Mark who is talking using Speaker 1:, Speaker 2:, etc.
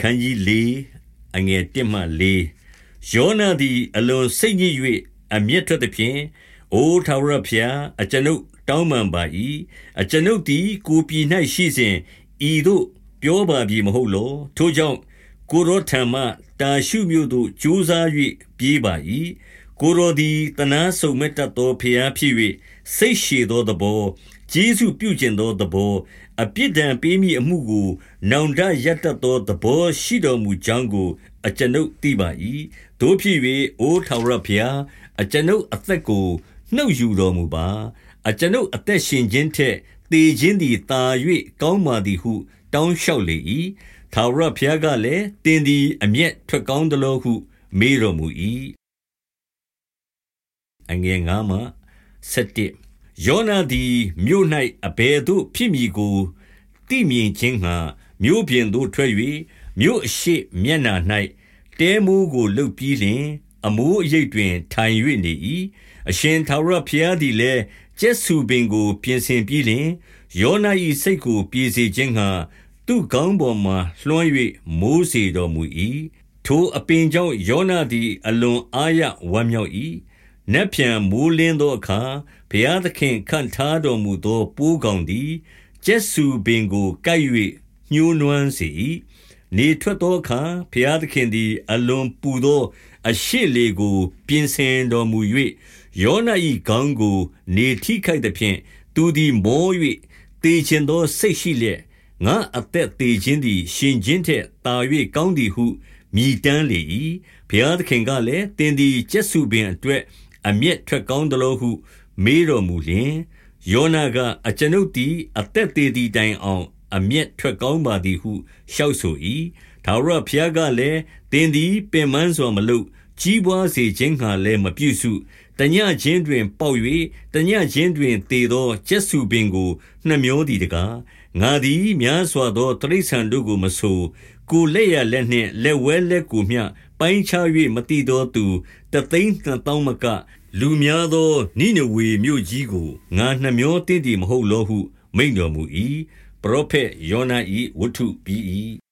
Speaker 1: ခန်းကြီး၄အငယ်1မှ4ယောနာသည် အလွန်စိတ်ညစ်၍အမျက်ထွက်သည်ဖြင့်အိုထာဝရဘုရားအကျွန်ုပ်တောင်းပန်ပါ၏အကျွန်ုပ်သည်ကိုပြည်၌ရှိစဉ်ဤသို့ပြောပါပြီမဟုတ်လောထိုကြောင့်ကိုရောထံမှတာရှုမြို့သို့ကြိုးစား၍ပြေးပါ၏ကိုရောသည်တနာဆုံမဲ့တတ်သောဖျားဖြစ်၍စိတ်ရှည်သောသဘော ဂျေစုပြုကျင်သောသဘော အပြစ်ဒဏ်ပေးမိအမှုကို နောင်တရတတ်သောသဘောရှိတော်မူကြောင်းကို အကျွန်ုပ်သိပါ၏တို့ဖြစ်၍အိုထာဝရဘုရား အကျွန်ုပ်အသက်ကို နှုတ်ယူတော်မူပါ အကျွန်ုပ်အသက်ရှင်ခြင်းထက် သေခြင်းသည်သာ၍ကောင်းပါသည်ဟု တောင်းလျှောက်လေ၏ထာဝရဘုရားကလည်းတင်းသည် အမျက်ထွက်ကောင်းသလိုဟု မေးတော်မူ၏အင ယ်ငါမှ7ယောနာသည်မြို့၌အဘယ်သို့ဖြစ်မည်ကိုသိမြင်ခြင်းငှာမြို့ပြင်သို့ထွက်၍မြို့အရှိမျက်နှာ၌တဲမိုးကိုလှုပ်ပြီးလျှင် အမိုးအရိပ်တွင် ထိုင်၍နေ၏အရှင်သာရဘုရားသည်လည်းကျက်စုပင်ကို ပြင်ဆင်ပြီးလျှင်ယောနာ၏စိတ်ကိုပြေစေခြင်းငှာသူ့ကောင်းပေါ်မှလွှမ်း၍မိုးစေတော်မူ၏ထိုအပင်ကြောင့်ယောနာသည် အလွန်အားရဝမ်းမြောက်၏ နက်ဖြန်မိုးလင်းသောအခါဘုရားသခင်ခန့်ထားတော်မူသော ပိုးကောင်သည်ကျက်စုပင်ကိုကိုက်၍ညှိုးနွမ်းစေ၏နေထွက်သောအခါဘုရားသခင်သည် အလွန်ပူသော အရှိလေကို ပြင်ဆင်တော်မူ၍ယောန၏ခေါင်းကို နေထိခိုက်သဖြင့်သူသည်မော၍တေခြင်းသောစိတ်ရှိလျက်ငါအသက်သေးခြင်းသည် ရှင်ခြင်းထက်သာ၍ကောင်းသည်ဟုမြည်တမ်းလေ၏ဘုရားသခင်ကလည်းတင်းသည်ကျက်စုပင်အတွက် အမျက်ထွက်ကောင်းသလိုဟု မေးတော်မူလျင်ယောနာကအကျွန်ုပ်သည်အသက်သေးသည့်တိုင်အောင် အမျက်ထွက်ကောင်းပါသည်ဟုလျှောက်ဆို၏။ထာဝရဘုရားကလည်း၊သင်သည်ပင်ပန်းစွာမလုပ်၊ကြီးပွားစေခြင်းငှါလည်းမပြုစု။တညဉ့်ခြင်းတွင် ပေါက်၍တညဉ့်ခြင်းတွင်သေသောကြက်ဆူပင်ကိုနှမြောသည်တကား။ ငါသည်များစွာသောတိရစ္ဆာန်တို့ကိုမဆို၊ကိုယ်လက်ျာလက်နှင့်လက်ဝဲလက်ကိုမျှပိုင်းခြား၍မသိသောသူတသိန်းနှစ်သောင်းမက လူများသောနိနေဝေမြို့ကြီးကိုငါနှမြောသင့်သည်မဟုတ်လောဟု မိန့်တော်မူ၏ပရောဖက်ယောန၏ဝတ္ထုပြီး၏